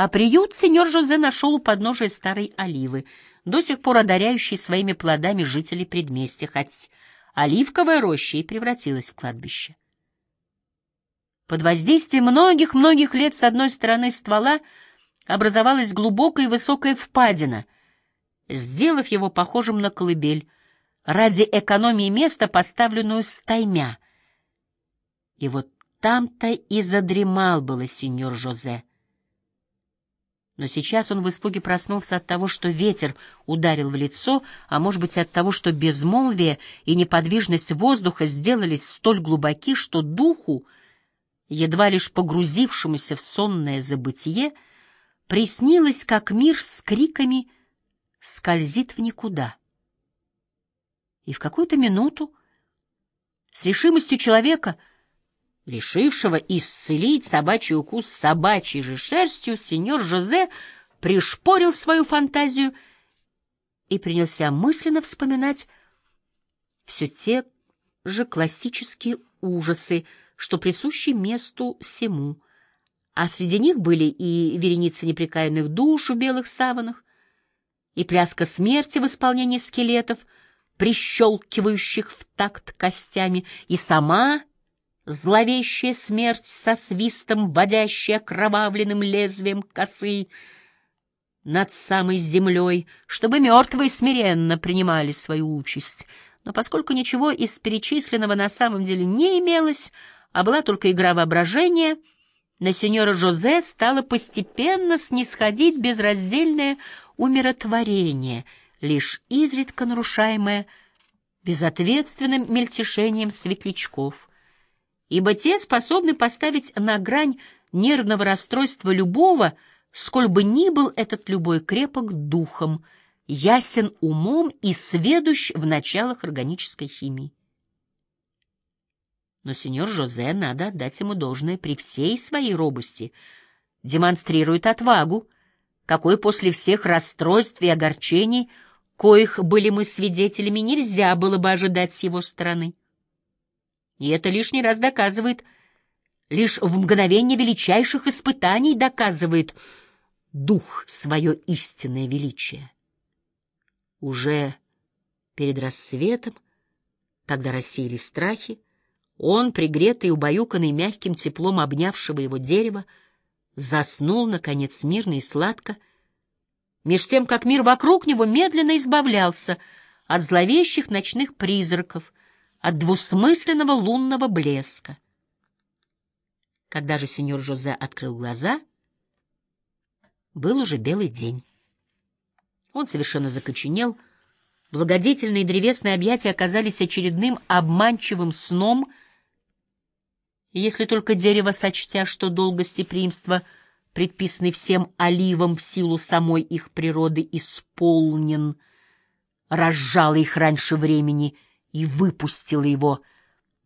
А приют сеньор Жозе нашел у подножия старой оливы, до сих пор одаряющей своими плодами жителей предместья, хоть оливковая роща и превратилась в кладбище. Под воздействием многих-многих лет с одной стороны ствола образовалась глубокая и высокая впадина, сделав его похожим на колыбель, ради экономии места, поставленную стаймя. И вот там-то и задремал было сеньор Жозе. Но сейчас он в испуге проснулся от того, что ветер ударил в лицо, а может быть от того, что безмолвие и неподвижность воздуха сделались столь глубоки, что духу, едва лишь погрузившемуся в сонное забытие, приснилось, как мир с криками скользит в никуда. И в какую-то минуту с решимостью человека, решившего исцелить собачий укус собачьей же шерстью, сеньор Жозе пришпорил свою фантазию и принялся мысленно вспоминать все те же классические ужасы, что присущи месту всему, а среди них были и вереницы непрекаянных душ в белых саванах, и пляска смерти в исполнении скелетов, прищелкивающих в такт костями, и сама зловещая смерть со свистом, водящая кровавленным лезвием косы над самой землей, чтобы мертвые смиренно принимали свою участь. Но поскольку ничего из перечисленного на самом деле не имелось, а была только игра воображения, на сеньора Жозе стало постепенно снисходить безраздельное умиротворение, лишь изредка нарушаемое безответственным мельтешением светлячков, ибо те способны поставить на грань нервного расстройства любого, сколь бы ни был этот любой крепок духом, ясен умом и сведущ в началах органической химии. Но сеньор Жозе, надо отдать ему должное при всей своей робости, демонстрирует отвагу, какой после всех расстройств и огорчений, коих были мы свидетелями, нельзя было бы ожидать с его стороны. И это лишний раз доказывает, лишь в мгновение величайших испытаний доказывает дух свое истинное величие. Уже перед рассветом, когда рассеялись страхи, он, пригретый и убаюканный мягким теплом обнявшего его дерева, заснул, наконец, мирно и сладко, меж тем, как мир вокруг него медленно избавлялся от зловещих ночных призраков, от двусмысленного лунного блеска. Когда же сеньор Жозе открыл глаза, был уже белый день. Он совершенно закоченел, благодетельные древесные объятия оказались очередным обманчивым сном — если только дерево, сочтя, что долг гостеприимства, предписанный всем оливам в силу самой их природы, исполнен, разжало их раньше времени и выпустило его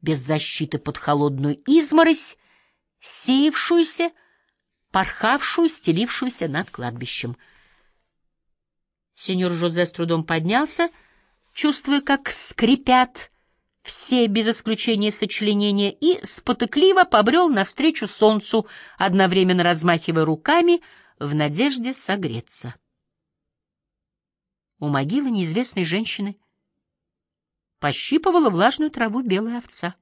без защиты под холодную изморозь, сеявшуюся, порхавшую, стелившуюся над кладбищем. Сеньор Жозе с трудом поднялся, чувствуя, как скрипят все без исключения сочленения, и спотыкливо побрел навстречу солнцу, одновременно размахивая руками в надежде согреться. У могилы неизвестной женщины пощипывала влажную траву белая овца.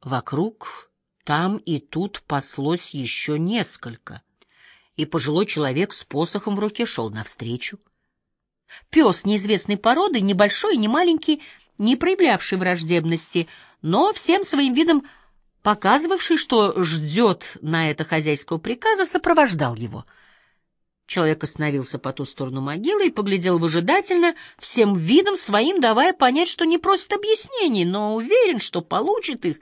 Вокруг там и тут паслось еще несколько, и пожилой человек с посохом в руке шел навстречу. Пес неизвестной породы, небольшой, не маленький, не проявлявший враждебности, но всем своим видом показывавший, что ждет на это хозяйского приказа, сопровождал его. Человек остановился по ту сторону могилы и поглядел выжидательно, всем видом своим давая понять, что не просит объяснений, но уверен, что получит их.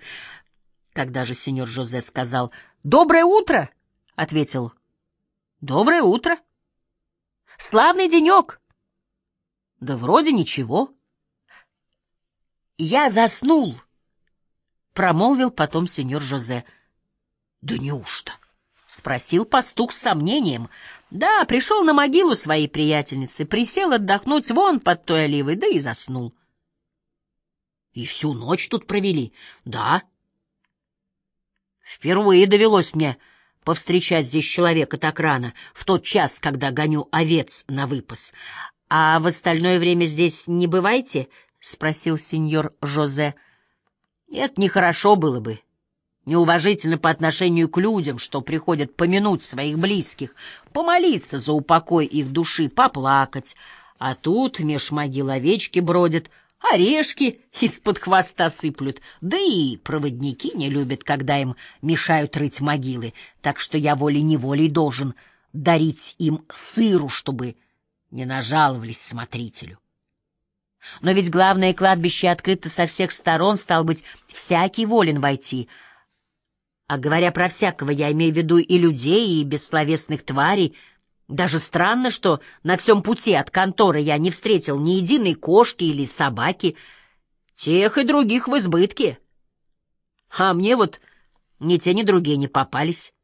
Когда же сеньор Жозе сказал «Доброе утро!» — ответил «Доброе утро!» «Славный денек!» Да вроде ничего. Я заснул, промолвил потом сеньор Жозе. Да неужто? спросил пастух с сомнением. Да, пришел на могилу своей приятельницы, присел отдохнуть вон под той оливой, да и заснул. И всю ночь тут провели? Да. Впервые довелось мне повстречать здесь человека так рано, в тот час, когда гоню овец на выпас. А в остальное время здесь не бываете? — спросил сеньор Жозе. — Это нехорошо было бы. Неуважительно по отношению к людям, что приходят помянуть своих близких, помолиться за упокой их души, поплакать. А тут меж могил овечки бродят — Орешки из-под хвоста сыплют, да и проводники не любят, когда им мешают рыть могилы, так что я волей-неволей должен дарить им сыру, чтобы не нажаловались смотрителю. Но ведь главное кладбище открыто со всех сторон, стал быть, всякий волен войти. А говоря про всякого, я имею в виду и людей, и бессловесных тварей — даже странно, что на всем пути от конторы я не встретил ни единой кошки или собаки. Тех и других в избытке. А мне вот ни те, ни другие не попались.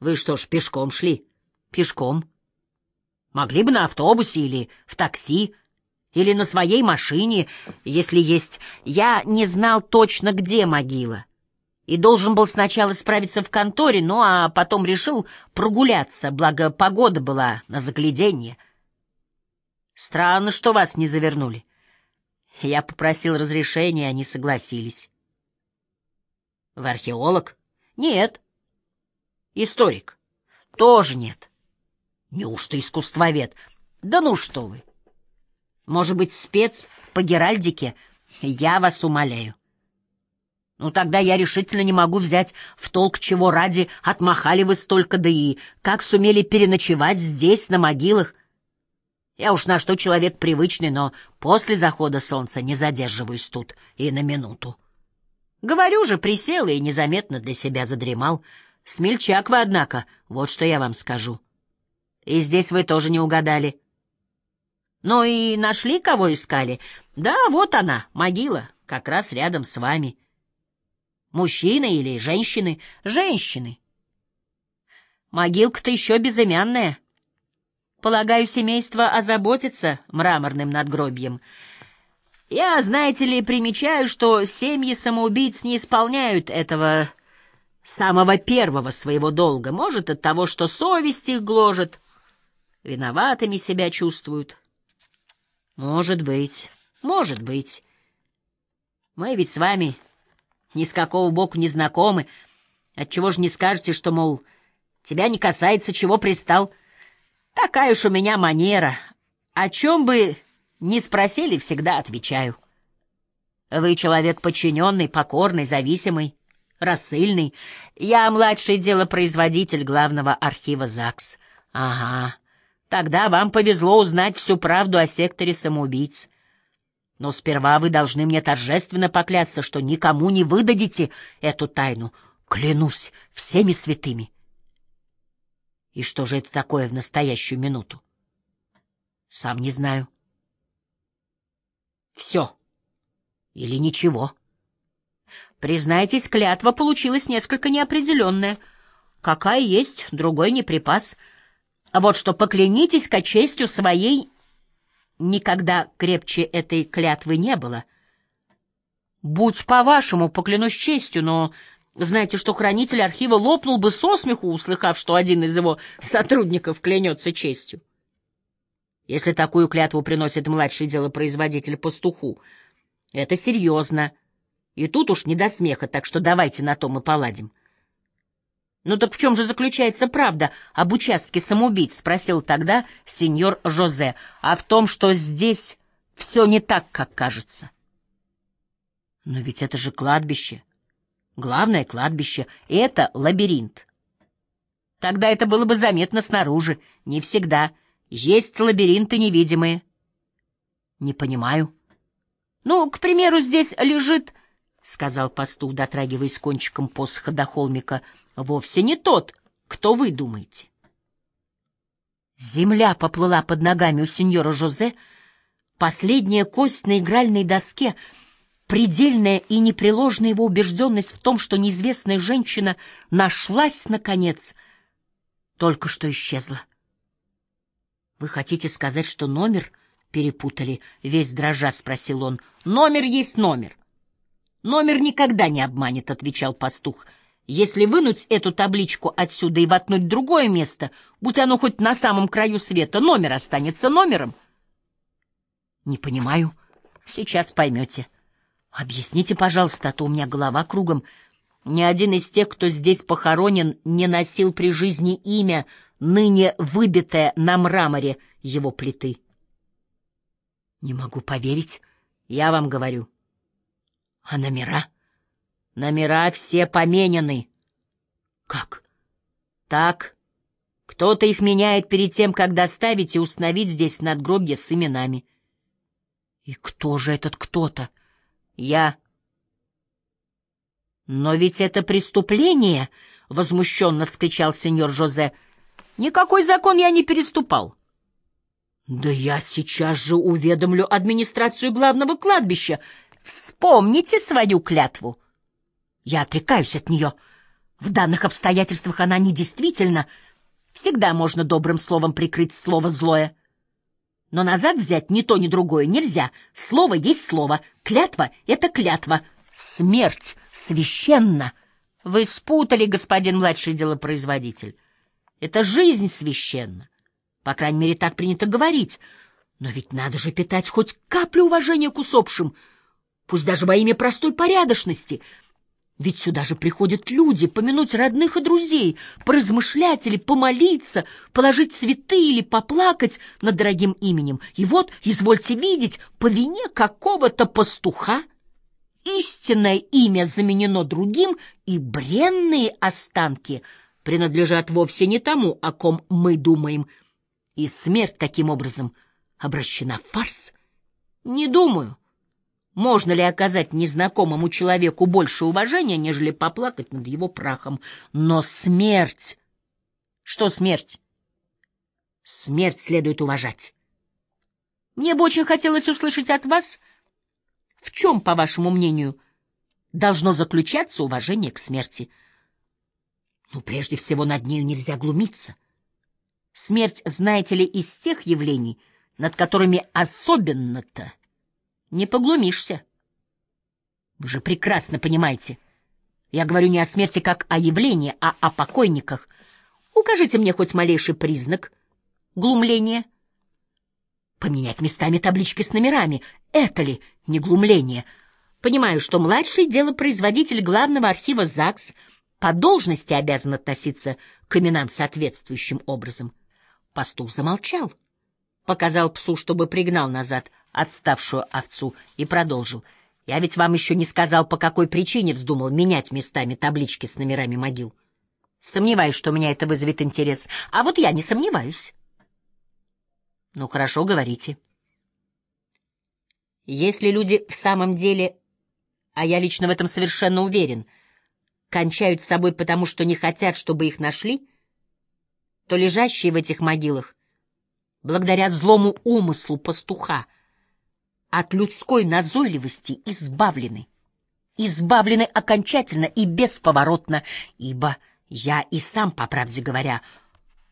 Вы что ж, пешком шли? Пешком. Могли бы на автобусе или в такси, или на своей машине, если есть. Я не знал точно, где могила и должен был сначала справиться в конторе, ну а потом решил прогуляться, благо погода была на загляденье. Странно, что вас не завернули. Я попросил разрешения, они согласились. В археолог? Нет. Историк? Тоже нет. Неужто искусствовед? Да ну что вы! Может быть, спец по геральдике? Я вас умоляю. Ну, тогда я решительно не могу взять в толк, чего ради отмахали вы столько, да и как сумели переночевать здесь, на могилах. Я уж на что человек привычный, но после захода солнца не задерживаюсь тут и на минуту. Говорю же, присел и незаметно для себя задремал. Смельчак вы, однако, вот что я вам скажу. И здесь вы тоже не угадали. Ну и нашли, кого искали? Да, вот она, могила, как раз рядом с вами. — Мужчины или женщины? Женщины. Могилка-то еще безымянная. Полагаю, семейство озаботится мраморным надгробьем. Я, знаете ли, примечаю, что семьи самоубийц не исполняют этого самого первого своего долга. Может, от того, что совесть их гложет, виноватыми себя чувствуют. Может быть, может быть. Мы ведь с вами ни с какого боку не знакомы. Отчего же не скажете, что, мол, тебя не касается, чего пристал? Такая уж у меня манера. О чем бы не спросили, всегда отвечаю. Вы человек подчиненный, покорный, зависимый, рассыльный. Я младший делопроизводитель главного архива ЗАГС. Ага, тогда вам повезло узнать всю правду о секторе самоубийц. Но сперва вы должны мне торжественно поклясться, что никому не выдадите эту тайну. Клянусь всеми святыми. И что же это такое в настоящую минуту? Сам не знаю. Все. Или ничего. Признайтесь, клятва получилась несколько неопределенная. Какая есть, другой не припас. А вот что поклянитесь ко честью своей Никогда крепче этой клятвы не было. Будь по-вашему, поклянусь честью, но знаете, что хранитель архива лопнул бы со смеху, услыхав, что один из его сотрудников клянется честью. Если такую клятву приносит младший делопроизводитель пастуху, это серьезно. И тут уж не до смеха, так что давайте на том и поладим. «Ну так в чем же заключается правда об участке самоубийц?» — спросил тогда сеньор Жозе. «А в том, что здесь все не так, как кажется». «Но ведь это же кладбище. Главное кладбище. Это лабиринт». «Тогда это было бы заметно снаружи. Не всегда. Есть лабиринты невидимые». «Не понимаю». «Ну, к примеру, здесь лежит...» — сказал пастух, дотрагиваясь кончиком посоха до холмика — вовсе не тот, кто вы думаете. Земля поплыла под ногами у сеньора Жозе, последняя кость на игральной доске, предельная и непреложная его убежденность в том, что неизвестная женщина нашлась, наконец, только что исчезла. «Вы хотите сказать, что номер перепутали?» — весь дрожа спросил он. «Номер есть номер». «Номер никогда не обманет», — отвечал пастух. Если вынуть эту табличку отсюда и воткнуть другое место, будь оно хоть на самом краю света, номер останется номером. Не понимаю. Сейчас поймете. Объясните, пожалуйста, а то у меня голова кругом. Ни один из тех, кто здесь похоронен, не носил при жизни имя, ныне выбитое на мраморе его плиты. Не могу поверить, я вам говорю. А номера? Номера все поменены. Как? Так. Кто-то их меняет перед тем, как доставить и установить здесь надгробье с именами. И кто же этот кто-то? Я. Но ведь это преступление, — возмущенно вскричал сеньор Жозе. Никакой закон я не переступал. Да я сейчас же уведомлю администрацию главного кладбища. Вспомните свою клятву. Я отрекаюсь от нее. В данных обстоятельствах она недействительна. Всегда можно добрым словом прикрыть слово злое. Но назад взять ни то, ни другое нельзя. Слово есть слово. Клятва — это клятва. Смерть священна. Вы спутали, господин младший делопроизводитель. Это жизнь священна. По крайней мере, так принято говорить. Но ведь надо же питать хоть каплю уважения к усопшим, пусть даже во имя простой порядочности — ведь сюда же приходят люди помянуть родных и друзей, поразмышлять или помолиться, положить цветы или поплакать над дорогим именем. И вот, извольте видеть, по вине какого-то пастуха истинное имя заменено другим, и бренные останки принадлежат вовсе не тому, о ком мы думаем. И смерть таким образом обращена в фарс? Не думаю. Можно ли оказать незнакомому человеку больше уважения, нежели поплакать над его прахом? Но смерть... Что смерть? Смерть следует уважать. Мне бы очень хотелось услышать от вас, в чем, по вашему мнению, должно заключаться уважение к смерти. Ну, прежде всего, над нею нельзя глумиться. Смерть, знаете ли, из тех явлений, над которыми особенно-то не поглумишься. Вы же прекрасно понимаете. Я говорю не о смерти как о явлении, а о покойниках. Укажите мне хоть малейший признак глумления. Поменять местами таблички с номерами — это ли не глумление? Понимаю, что младший делопроизводитель главного архива ЗАГС по должности обязан относиться к именам соответствующим образом. Пастух замолчал, показал псу, чтобы пригнал назад отставшую овцу, и продолжил. «Я ведь вам еще не сказал, по какой причине вздумал менять местами таблички с номерами могил. Сомневаюсь, что меня это вызовет интерес. А вот я не сомневаюсь». «Ну, хорошо, говорите». Если люди в самом деле, а я лично в этом совершенно уверен, кончают с собой потому, что не хотят, чтобы их нашли, то лежащие в этих могилах, благодаря злому умыслу пастуха, от людской назойливости избавлены. Избавлены окончательно и бесповоротно, ибо я и сам, по правде говоря,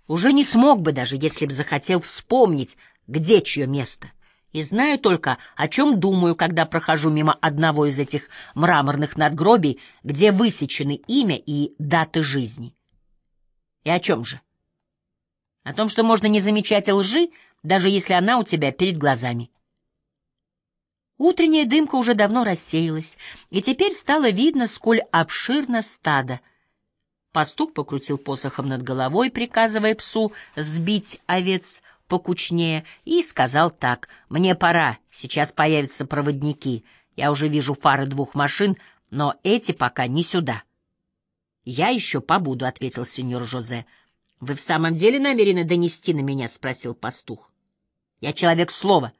уже не смог бы даже, если б захотел вспомнить, где чье место. И знаю только, о чем думаю, когда прохожу мимо одного из этих мраморных надгробий, где высечены имя и даты жизни. И о чем же? О том, что можно не замечать лжи, даже если она у тебя перед глазами. Утренняя дымка уже давно рассеялась, и теперь стало видно, сколь обширно стадо. Пастух покрутил посохом над головой, приказывая псу сбить овец покучнее, и сказал так, «Мне пора, сейчас появятся проводники. Я уже вижу фары двух машин, но эти пока не сюда». «Я еще побуду», — ответил сеньор Жозе. «Вы в самом деле намерены донести на меня?» — спросил пастух. «Я человек слова».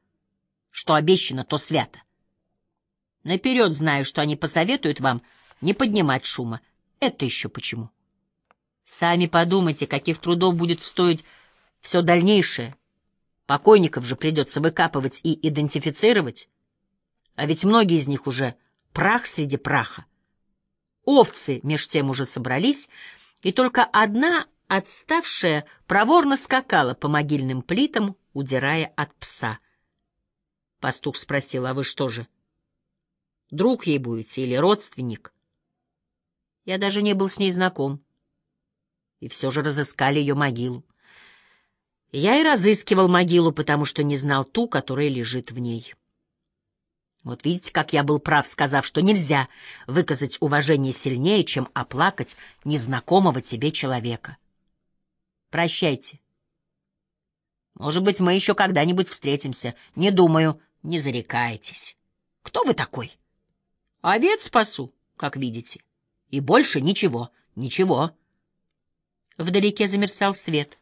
Что обещано, то свято. Наперед знаю, что они посоветуют вам не поднимать шума. Это еще почему? Сами подумайте, каких трудов будет стоить все дальнейшее. Покойников же придется выкапывать и идентифицировать. А ведь многие из них уже прах среди праха. Овцы меж тем уже собрались, и только одна, отставшая, проворно скакала по могильным плитам, удирая от пса — Пастух спросил, а вы что же? Друг ей будете или родственник? Я даже не был с ней знаком. И все же разыскали ее могилу. Я и разыскивал могилу, потому что не знал ту, которая лежит в ней. Вот видите, как я был прав, сказав, что нельзя выказать уважение сильнее, чем оплакать незнакомого тебе человека. Прощайте. Может быть, мы еще когда-нибудь встретимся. Не думаю, не зарекайтесь. Кто вы такой? Овец спасу, как видите. И больше ничего, ничего. Вдалеке замерцал свет.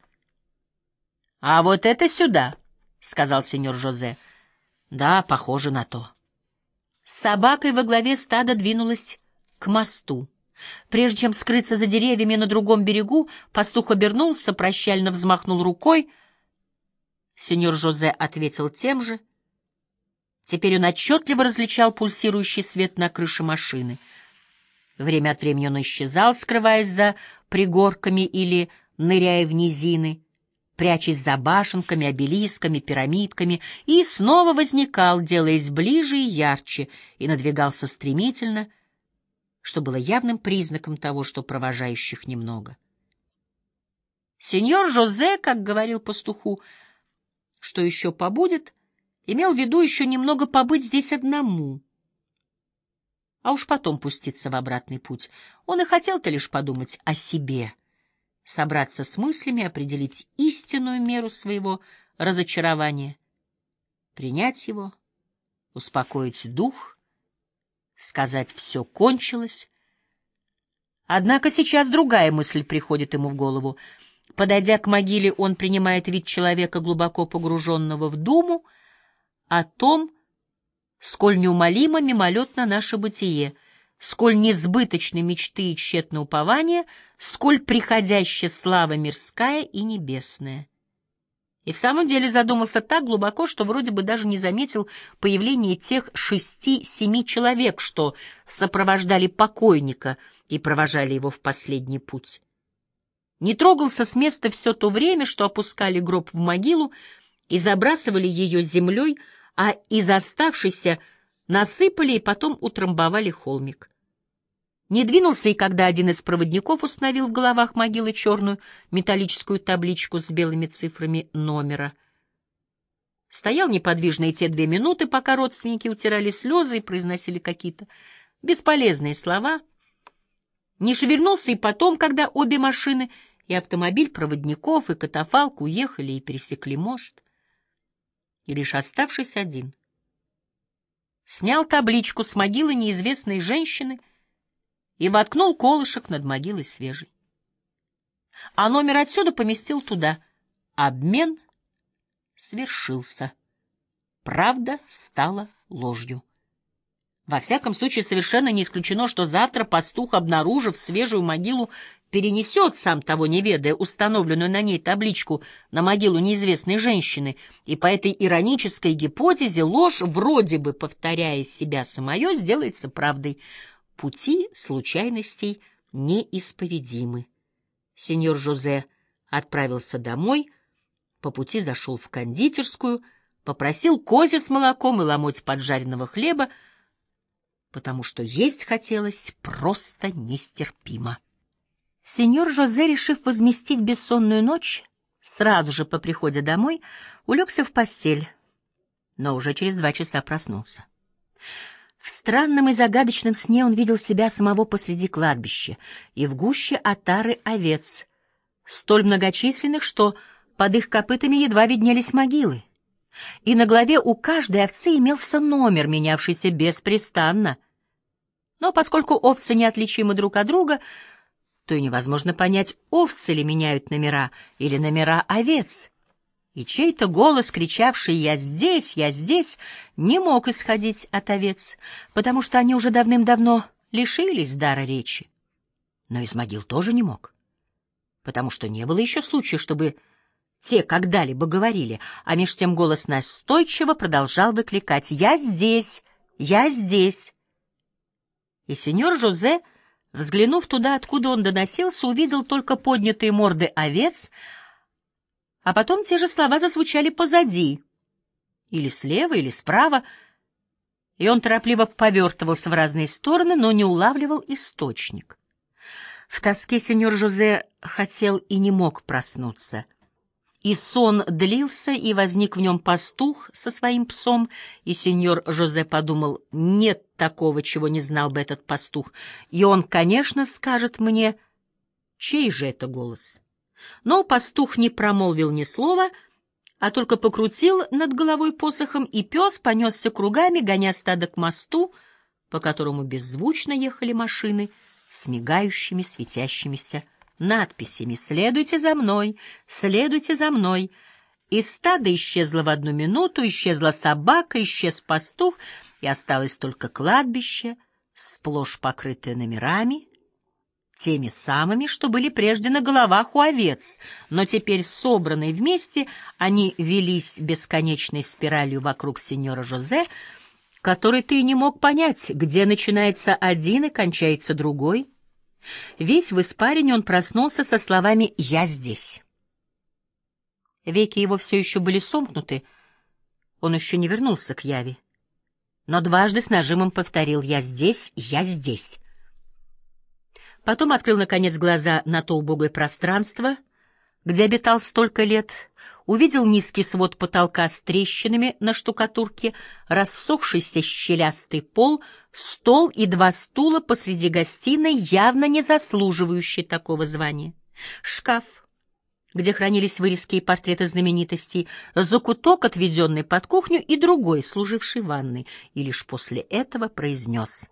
— А вот это сюда, — сказал сеньор Жозе. — Да, похоже на то. С собакой во главе стада двинулась к мосту. Прежде чем скрыться за деревьями на другом берегу, пастух обернулся, прощально взмахнул рукой. Сеньор Жозе ответил тем же. Теперь он отчетливо различал пульсирующий свет на крыше машины. Время от времени он исчезал, скрываясь за пригорками или ныряя в низины, прячась за башенками, обелисками, пирамидками, и снова возникал, делаясь ближе и ярче, и надвигался стремительно — что было явным признаком того, что провожающих немного. Сеньор Жозе, как говорил пастуху, что еще побудет, имел в виду еще немного побыть здесь одному, а уж потом пуститься в обратный путь. Он и хотел-то лишь подумать о себе, собраться с мыслями, определить истинную меру своего разочарования, принять его, успокоить дух — сказать «все кончилось». Однако сейчас другая мысль приходит ему в голову. Подойдя к могиле, он принимает вид человека, глубоко погруженного в думу, о том, сколь неумолимо мимолетно наше бытие, сколь несбыточны мечты и тщетно упования, сколь приходящая слава мирская и небесная. И в самом деле задумался так глубоко, что вроде бы даже не заметил появления тех шести-семи человек, что сопровождали покойника и провожали его в последний путь. Не трогался с места все то время, что опускали гроб в могилу и забрасывали ее землей, а из оставшейся насыпали и потом утрамбовали холмик. Не двинулся и когда один из проводников установил в головах могилы черную металлическую табличку с белыми цифрами номера. Стоял неподвижно и те две минуты, пока родственники утирали слезы и произносили какие-то бесполезные слова. Не шевельнулся и потом, когда обе машины, и автомобиль проводников, и катафалк уехали и пересекли мост. И лишь оставшись один. Снял табличку с могилы неизвестной женщины — и воткнул колышек над могилой свежий. А номер отсюда поместил туда. Обмен свершился. Правда стала ложью. Во всяком случае, совершенно не исключено, что завтра пастух, обнаружив свежую могилу, перенесет, сам того не ведая, установленную на ней табличку на могилу неизвестной женщины, и по этой иронической гипотезе ложь, вроде бы повторяя себя самое, сделается правдой — Пути случайностей неисповедимы. Сеньор Жозе отправился домой, по пути зашел в кондитерскую, попросил кофе с молоком и ломоть поджаренного хлеба, потому что есть хотелось просто нестерпимо. Сеньор Жозе, решив возместить бессонную ночь, сразу же по приходе домой улегся в постель, но уже через два часа проснулся. В странном и загадочном сне он видел себя самого посреди кладбища и в гуще отары овец, столь многочисленных, что под их копытами едва виднелись могилы. И на голове у каждой овцы имелся номер, менявшийся беспрестанно. Но поскольку овцы неотличимы друг от друга, то и невозможно понять, овцы ли меняют номера или номера овец — и чей-то голос, кричавший «Я здесь! Я здесь!», не мог исходить от овец, потому что они уже давным-давно лишились дара речи. Но из могил тоже не мог, потому что не было еще случая, чтобы те когда-либо говорили, а меж тем голос настойчиво продолжал выкликать «Я здесь! Я здесь!». И сеньор Жозе, взглянув туда, откуда он доносился, увидел только поднятые морды овец — а потом те же слова зазвучали позади, или слева, или справа, и он торопливо повертывался в разные стороны, но не улавливал источник. В тоске сеньор Жозе хотел и не мог проснуться. И сон длился, и возник в нем пастух со своим псом, и сеньор Жозе подумал, нет такого, чего не знал бы этот пастух, и он, конечно, скажет мне, чей же это голос. Но пастух не промолвил ни слова, а только покрутил над головой посохом, и пес понесся кругами, гоня стадо к мосту, по которому беззвучно ехали машины с мигающими, светящимися надписями «Следуйте за мной! Следуйте за мной!» И стадо исчезло в одну минуту, исчезла собака, исчез пастух, и осталось только кладбище, сплошь покрытое номерами, теми самыми, что были прежде на головах у овец, но теперь собранные вместе, они велись бесконечной спиралью вокруг сеньора Жозе, который ты не мог понять, где начинается один и кончается другой — Весь в испарине он проснулся со словами «Я здесь». Веки его все еще были сомкнуты, он еще не вернулся к Яве. Но дважды с нажимом повторил «Я здесь, я здесь». Потом открыл, наконец, глаза на то убогое пространство, где обитал столько лет, увидел низкий свод потолка с трещинами на штукатурке, рассохшийся щелястый пол, стол и два стула посреди гостиной, явно не заслуживающие такого звания. Шкаф, где хранились вырезки и портреты знаменитостей, закуток, отведенный под кухню, и другой, служивший ванной, и лишь после этого произнес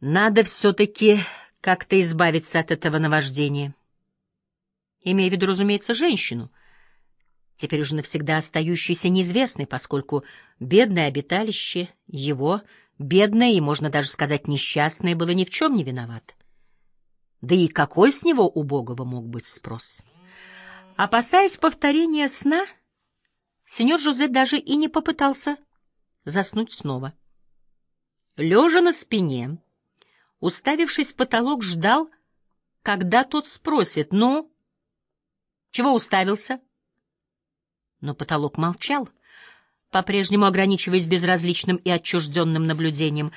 «Надо все-таки как-то избавиться от этого наваждения» имея в виду, разумеется, женщину, теперь уже навсегда остающуюся неизвестной, поскольку бедное обиталище его, бедное и, можно даже сказать, несчастное, было ни в чем не виноват. Да и какой с него убогого мог быть спрос? Опасаясь повторения сна, сеньор Жузе даже и не попытался заснуть снова. Лежа на спине, уставившись в потолок, ждал, когда тот спросит, «Ну, чего уставился? Но потолок молчал, по-прежнему ограничиваясь безразличным и отчужденным наблюдением.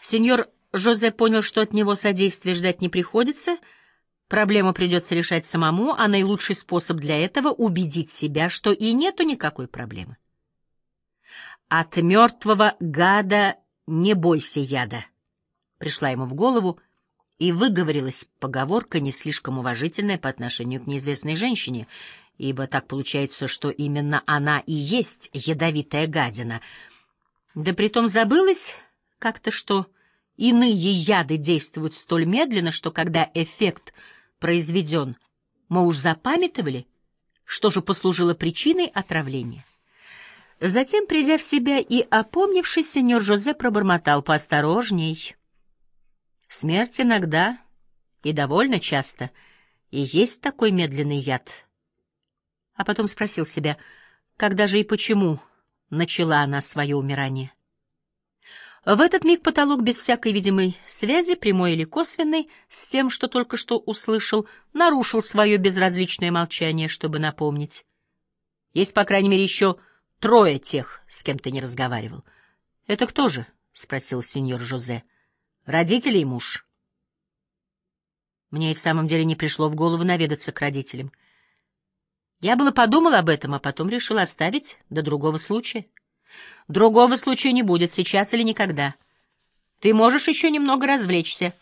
Сеньор Жозе понял, что от него содействия ждать не приходится, проблему придется решать самому, а наилучший способ для этого — убедить себя, что и нету никакой проблемы. «От мертвого гада не бойся яда», — пришла ему в голову, — и выговорилась поговорка, не слишком уважительная по отношению к неизвестной женщине, ибо так получается, что именно она и есть ядовитая гадина. Да притом забылась как-то, что иные яды действуют столь медленно, что когда эффект произведен, мы уж запамятовали, что же послужило причиной отравления. Затем, придя в себя и опомнившись, сеньор Жозе пробормотал поосторожней — Смерть иногда, и довольно часто, и есть такой медленный яд. А потом спросил себя, когда же и почему начала она свое умирание. В этот миг потолок без всякой видимой связи, прямой или косвенной, с тем, что только что услышал, нарушил свое безразличное молчание, чтобы напомнить. Есть, по крайней мере, еще трое тех, с кем ты не разговаривал. — Это кто же? — спросил сеньор Жозе. — Родители и муж. Мне и в самом деле не пришло в голову наведаться к родителям. Я было подумал об этом, а потом решил оставить до другого случая. Другого случая не будет, сейчас или никогда. Ты можешь еще немного развлечься,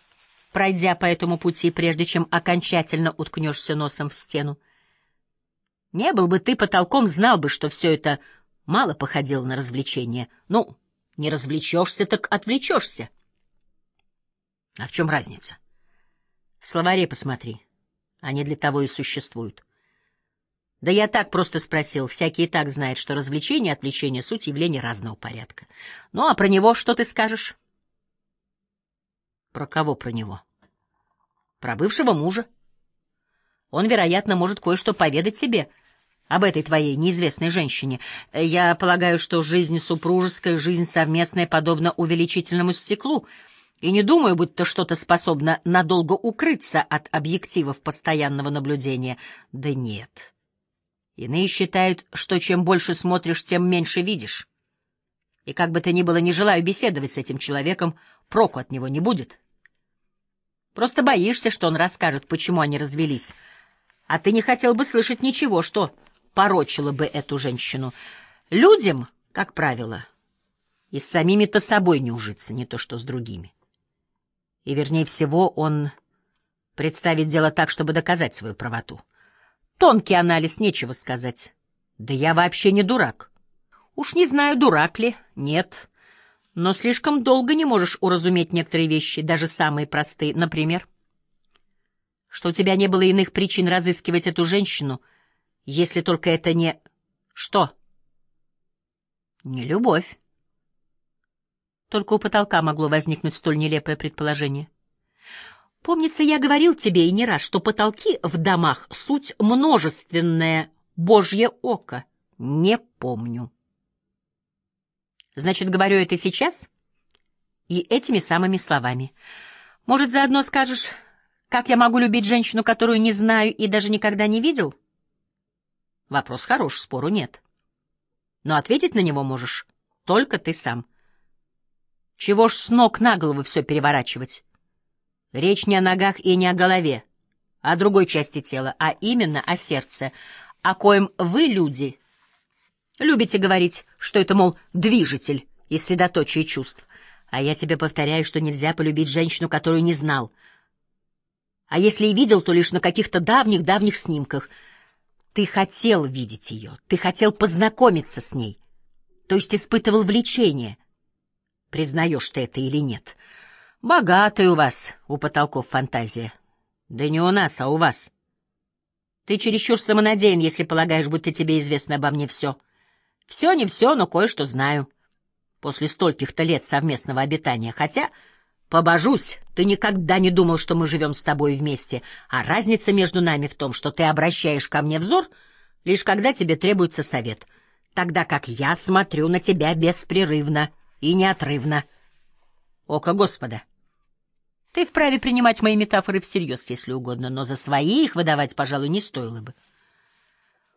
пройдя по этому пути, прежде чем окончательно уткнешься носом в стену. Не был бы ты потолком, знал бы, что все это мало походило на развлечение. Ну, не развлечешься, так отвлечешься. А в чем разница? В словаре посмотри. Они для того и существуют. Да я так просто спросил. Всякий и так знает, что развлечение и отвлечение — суть явления разного порядка. Ну, а про него что ты скажешь? Про кого про него? Про бывшего мужа. Он, вероятно, может кое-что поведать тебе об этой твоей неизвестной женщине. Я полагаю, что жизнь супружеская, жизнь совместная подобна увеличительному стеклу — и не думаю, будто что-то способно надолго укрыться от объективов постоянного наблюдения. Да нет. Иные считают, что чем больше смотришь, тем меньше видишь. И как бы то ни было, не желаю беседовать с этим человеком, проку от него не будет. Просто боишься, что он расскажет, почему они развелись. А ты не хотел бы слышать ничего, что порочило бы эту женщину. Людям, как правило, и с самими-то собой не ужиться, не то что с другими. И, вернее всего, он представит дело так, чтобы доказать свою правоту. Тонкий анализ, нечего сказать. Да я вообще не дурак. Уж не знаю, дурак ли, нет. Но слишком долго не можешь уразуметь некоторые вещи, даже самые простые. Например, что у тебя не было иных причин разыскивать эту женщину, если только это не... Что? Не любовь. Только у потолка могло возникнуть столь нелепое предположение. Помнится, я говорил тебе и не раз, что потолки в домах — суть множественное божье око. Не помню. Значит, говорю это сейчас и этими самыми словами. Может, заодно скажешь, как я могу любить женщину, которую не знаю и даже никогда не видел? Вопрос хорош, спору нет. Но ответить на него можешь только ты сам. Чего ж с ног на голову все переворачивать? Речь не о ногах и не о голове, а о другой части тела, а именно о сердце, о коем вы, люди, любите говорить, что это, мол, движитель и средоточие чувств. А я тебе повторяю, что нельзя полюбить женщину, которую не знал. А если и видел, то лишь на каких-то давних-давних снимках. Ты хотел видеть ее, ты хотел познакомиться с ней, то есть испытывал влечение. Признаешь ты это или нет? Богатая у вас у потолков фантазия. Да не у нас, а у вас. Ты чересчур самонадеян, если полагаешь, будто тебе известно обо мне все. Все не все, но кое-что знаю. После стольких-то лет совместного обитания. Хотя, побожусь, ты никогда не думал, что мы живем с тобой вместе, а разница между нами в том, что ты обращаешь ко мне взор, лишь когда тебе требуется совет, тогда как я смотрю на тебя беспрерывно и неотрывно. Око Господа! Ты вправе принимать мои метафоры всерьез, если угодно, но за свои их выдавать, пожалуй, не стоило бы.